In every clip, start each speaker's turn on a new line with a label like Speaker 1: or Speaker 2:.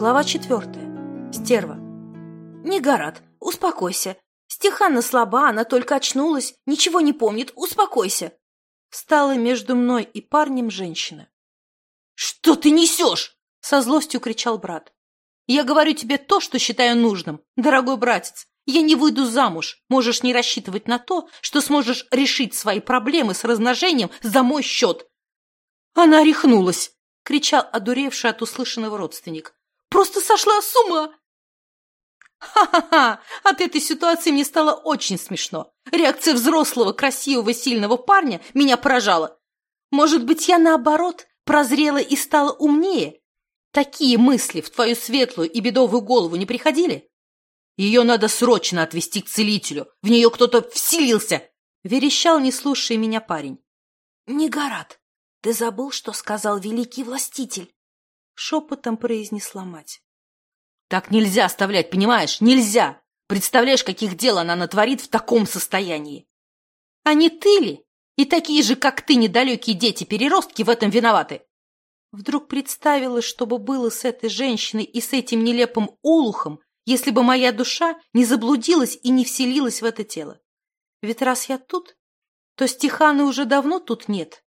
Speaker 1: Глава четвертая. Стерва. «Не горат, успокойся. Стеханна слаба, она только очнулась, ничего не помнит, успокойся!» Встала между мной и парнем женщина. «Что ты несешь?» — со злостью кричал брат. «Я говорю тебе то, что считаю нужным, дорогой братец. Я не выйду замуж. Можешь не рассчитывать на то, что сможешь решить свои проблемы с размножением за мой счет». «Она рехнулась!» — кричал одуревший от услышанного родственник. «Просто сошла с ума!» Ха-ха-ха! От этой ситуации мне стало очень смешно. Реакция взрослого, красивого, сильного парня меня поражала. Может быть, я наоборот прозрела и стала умнее? Такие мысли в твою светлую и бедовую голову не приходили? Ее надо срочно отвезти к целителю. В нее кто-то вселился. Верещал, не слушая меня парень. Негорат, ты забыл, что сказал великий властитель? Шепотом произнесла мать. Так нельзя оставлять, понимаешь? Нельзя! Представляешь, каких дел она натворит в таком состоянии? А не ты ли? И такие же, как ты, недалекие дети-переростки в этом виноваты. Вдруг представила, что бы было с этой женщиной и с этим нелепым олухом, если бы моя душа не заблудилась и не вселилась в это тело. Ведь раз я тут, то Стеханы уже давно тут нет.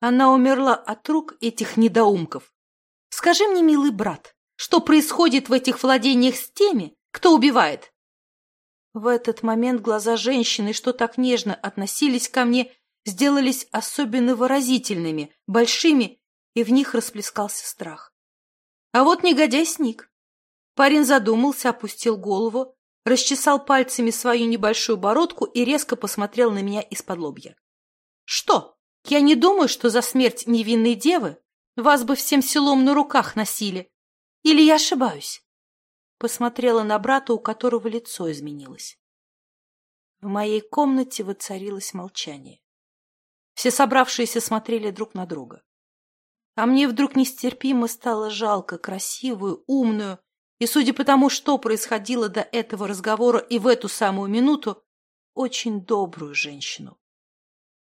Speaker 1: Она умерла от рук этих недоумков. Скажи мне, милый брат, что происходит в этих владениях с теми, кто убивает. В этот момент глаза женщины, что так нежно относились ко мне, сделались особенно выразительными, большими, и в них расплескался страх. А вот негодяй сник. Парень задумался, опустил голову, расчесал пальцами свою небольшую бородку и резко посмотрел на меня из-под лобья. «Что? Я не думаю, что за смерть невинной девы вас бы всем селом на руках носили, или я ошибаюсь? Посмотрела на брата, у которого лицо изменилось. В моей комнате воцарилось молчание. Все собравшиеся смотрели друг на друга. А мне вдруг нестерпимо стало жалко красивую, умную и, судя по тому, что происходило до этого разговора и в эту самую минуту, очень добрую женщину.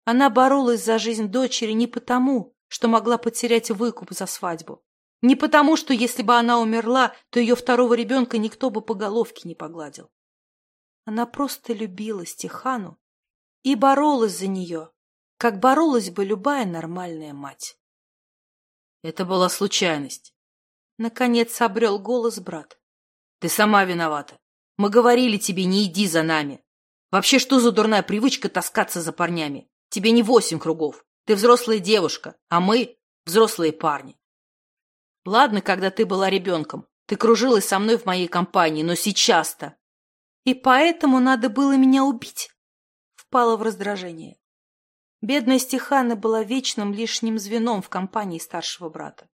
Speaker 1: Она боролась за жизнь дочери не потому, что могла потерять выкуп за свадьбу, не потому, что если бы она умерла, то ее второго ребенка никто бы по головке не погладил. Она просто любила Стехану и боролась за нее, как боролась бы любая нормальная мать. Это была случайность. Наконец обрел голос брат. Ты сама виновата. Мы говорили тебе, не иди за нами. Вообще, что за дурная привычка таскаться за парнями? Тебе не восемь кругов. Ты взрослая девушка, а мы — взрослые парни. Ладно, когда ты была ребенком. Ты кружилась со мной в моей компании, но сейчас-то... И поэтому надо было меня убить? Впала в раздражение. Бедная Стехана была вечным лишним звеном в компании старшего брата.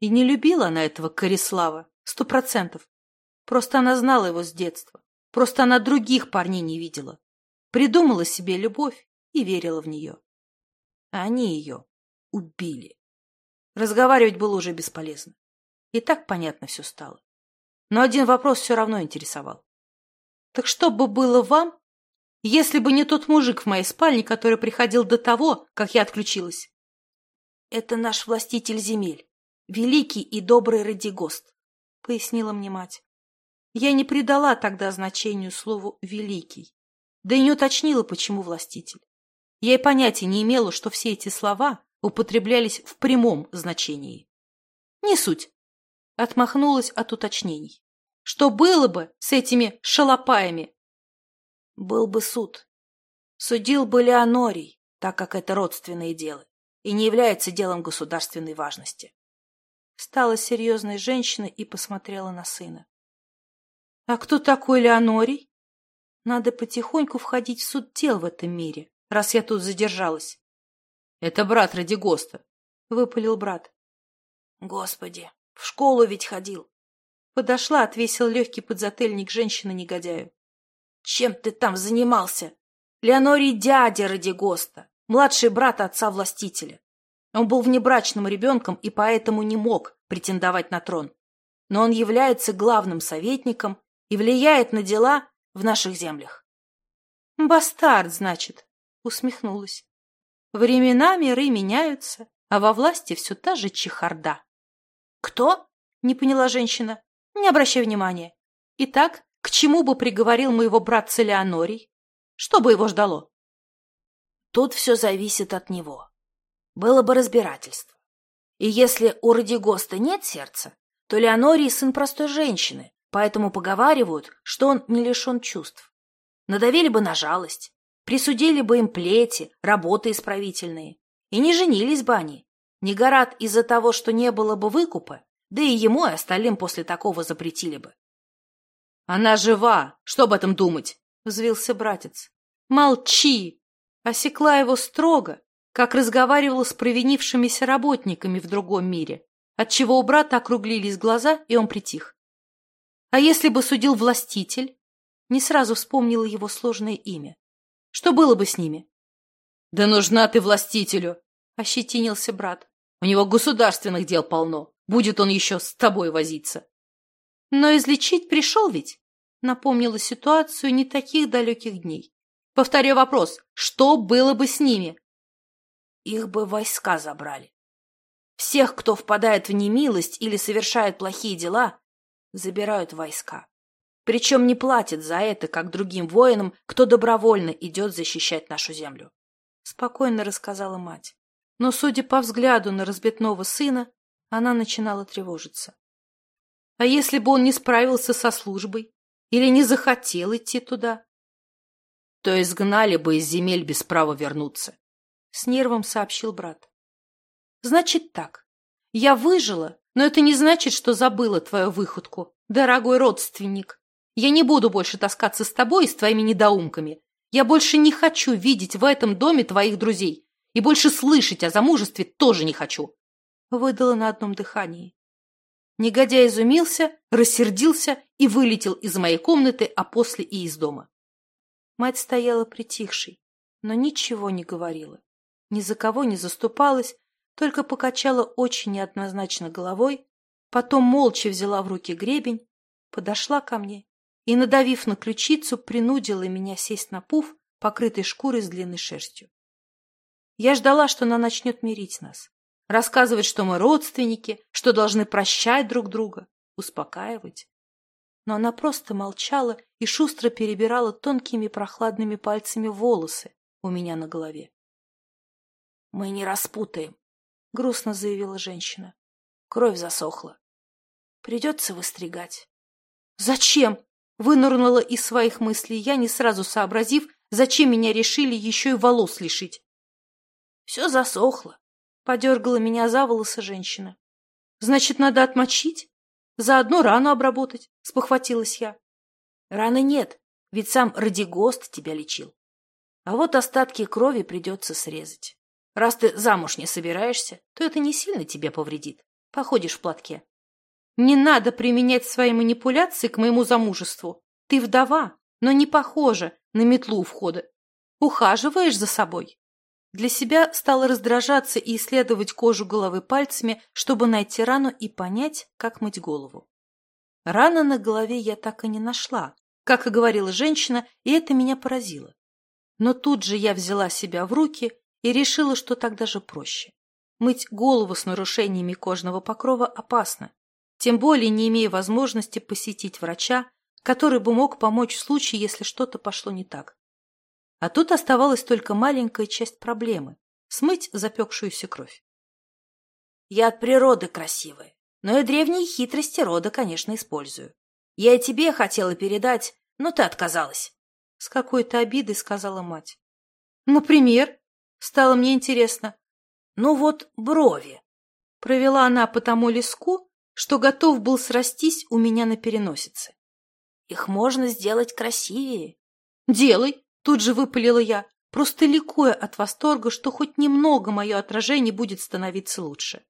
Speaker 1: И не любила она этого Корислава, сто процентов. Просто она знала его с детства. Просто она других парней не видела. Придумала себе любовь и верила в нее. А они ее убили. Разговаривать было уже бесполезно. И так понятно все стало. Но один вопрос все равно интересовал. Так что бы было вам, если бы не тот мужик в моей спальне, который приходил до того, как я отключилась? Это наш властитель земель, великий и добрый Радигост, пояснила мне мать. Я не придала тогда значению слову «великий», да и не уточнила, почему властитель. Я и понятия не имела, что все эти слова употреблялись в прямом значении. Не суть. Отмахнулась от уточнений. Что было бы с этими шалопаями? Был бы суд. Судил бы Леонорий, так как это родственные дела, и не является делом государственной важности. Стала серьезной женщиной и посмотрела на сына. — А кто такой Леонорий? Надо потихоньку входить в суд дел в этом мире, раз я тут задержалась. Это брат Радигоста, — выпалил брат. Господи, в школу ведь ходил. Подошла, отвесил легкий подзательник женщины-негодяю. Чем ты там занимался? Леонорий дядя Радигоста, младший брат отца-властителя. Он был внебрачным ребенком и поэтому не мог претендовать на трон. Но он является главным советником и влияет на дела в наших землях. «Бастард, значит», — усмехнулась. Времена миры меняются, а во власти все та же чехарда. — Кто? Не поняла женщина. Не обращай внимания. Итак, к чему бы приговорил моего братца Леонорий? Что бы его ждало?
Speaker 2: Тут все зависит от него. Было бы разбирательство. И если у Радигоста нет сердца, то Леонорий сын простой женщины, поэтому поговаривают, что он не лишен чувств. Надавили бы на жалость, присудили бы им плети, работы исправительные, и не женились бы они. Не горат из-за того, что не было бы выкупа, да и ему и остальным после такого запретили бы.
Speaker 1: «Она жива! Что об этом думать?» — взвился братец. «Молчи!» — осекла его строго, как разговаривала с провинившимися работниками в другом мире, отчего у брата округлились глаза, и он притих. А если бы судил властитель? Не сразу вспомнила его сложное имя. Что было бы с ними? — Да нужна ты властителю! — ощетинился брат. — У него государственных дел полно. Будет он еще с тобой возиться. — Но излечить пришел ведь? Напомнила ситуацию не таких далеких дней. Повторю вопрос. Что было бы с ними?
Speaker 2: Их бы войска забрали. Всех, кто впадает в немилость или совершает плохие дела, забирают войска. Причем не платят за это, как другим воинам, кто добровольно идет защищать нашу землю.
Speaker 1: Спокойно рассказала мать. Но, судя по взгляду на разбитного сына, она начинала тревожиться. А если бы он не справился со службой или не захотел идти туда? То изгнали бы из земель без права вернуться, — с нервом сообщил брат. Значит так, я выжила, но это не значит, что забыла твою выходку, дорогой родственник. Я не буду больше таскаться с тобой и с твоими недоумками. Я больше не хочу видеть в этом доме твоих друзей. И больше слышать о замужестве тоже не хочу. Выдала на одном дыхании. Негодяй изумился, рассердился и вылетел из моей комнаты, а после и из дома. Мать стояла притихшей, но ничего не говорила. Ни за кого не заступалась, только покачала очень неоднозначно головой, потом молча взяла в руки гребень, подошла ко мне и, надавив на ключицу, принудила меня сесть на пуф, покрытый шкурой с длинной шерстью. Я ждала, что она начнет мирить нас, рассказывать, что мы родственники, что должны прощать друг друга, успокаивать. Но она просто молчала и шустро перебирала тонкими прохладными пальцами волосы у меня на голове.
Speaker 2: — Мы не распутаем, — грустно заявила женщина. Кровь засохла. Придется выстригать.
Speaker 1: — Зачем? — вынырнула из своих мыслей я, не сразу сообразив, зачем меня решили еще и волос лишить.
Speaker 2: — Все засохло, — подергала меня за волосы женщина.
Speaker 1: — Значит, надо отмочить? Заодно рану обработать, — спохватилась я.
Speaker 2: — Раны нет, ведь сам Радигост тебя лечил. А вот остатки крови придется срезать. Раз ты замуж не собираешься, то это не сильно тебе повредит. Походишь в платке.
Speaker 1: Не надо применять свои манипуляции к моему замужеству. Ты вдова, но не похожа на метлу у входа. Ухаживаешь за собой. Для себя стала раздражаться и исследовать кожу головы пальцами, чтобы найти рану и понять, как мыть голову. Раны на голове я так и не нашла, как и говорила женщина, и это меня поразило. Но тут же я взяла себя в руки и решила, что так даже проще. Мыть голову с нарушениями кожного покрова опасно, тем более не имея возможности посетить врача, который бы мог помочь в случае, если что-то пошло не так. А тут оставалась только маленькая часть проблемы – смыть запекшуюся кровь.
Speaker 2: Я от природы красивая, но и древние хитрости рода, конечно, использую. Я и тебе хотела передать, но ты отказалась.
Speaker 1: С какой-то обидой сказала мать. Например? Стало мне интересно.
Speaker 2: Ну вот брови.
Speaker 1: Провела она по тому леску, что готов был срастись у меня на переносице.
Speaker 2: Их можно сделать красивее.
Speaker 1: Делай, тут же выпалила я, просто ликуя от восторга, что хоть немного мое отражение будет становиться лучше.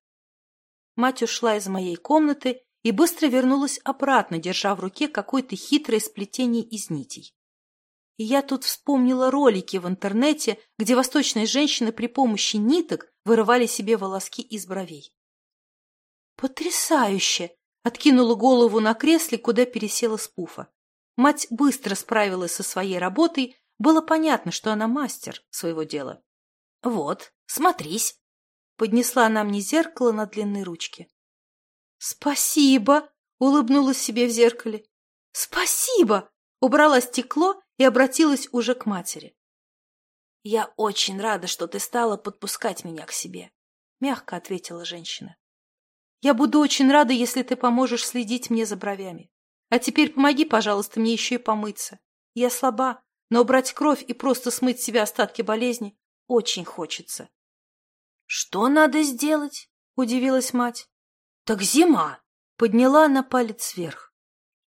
Speaker 1: Мать ушла из моей комнаты и быстро вернулась обратно, держа в руке какое-то хитрое сплетение из нитей. И я тут вспомнила ролики в интернете, где восточные женщины при помощи ниток вырывали себе волоски из бровей. «Потрясающе!» — откинула голову на кресле, куда пересела с пуфа. Мать быстро справилась со своей работой, было понятно, что она мастер своего дела.
Speaker 2: «Вот, смотрись!»
Speaker 1: — поднесла она мне зеркало на длинной ручке. «Спасибо!» — улыбнулась себе в зеркале. «Спасибо!» — убрала стекло и обратилась уже к матери.
Speaker 2: «Я очень рада, что ты стала подпускать меня к себе», — мягко ответила женщина.
Speaker 1: «Я буду очень рада, если ты поможешь следить мне за бровями. А теперь помоги, пожалуйста, мне еще и помыться. Я слаба, но убрать кровь и просто смыть с себя остатки болезни очень хочется».
Speaker 2: «Что надо сделать?» — удивилась мать.
Speaker 1: «Так зима!» — подняла она палец вверх.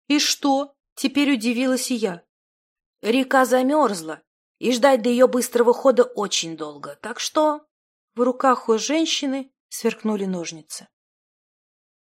Speaker 1: «И что?» — теперь удивилась и я.
Speaker 2: «Река замерзла, и ждать до ее быстрого хода очень долго, так что...»
Speaker 1: В руках у женщины сверкнули ножницы.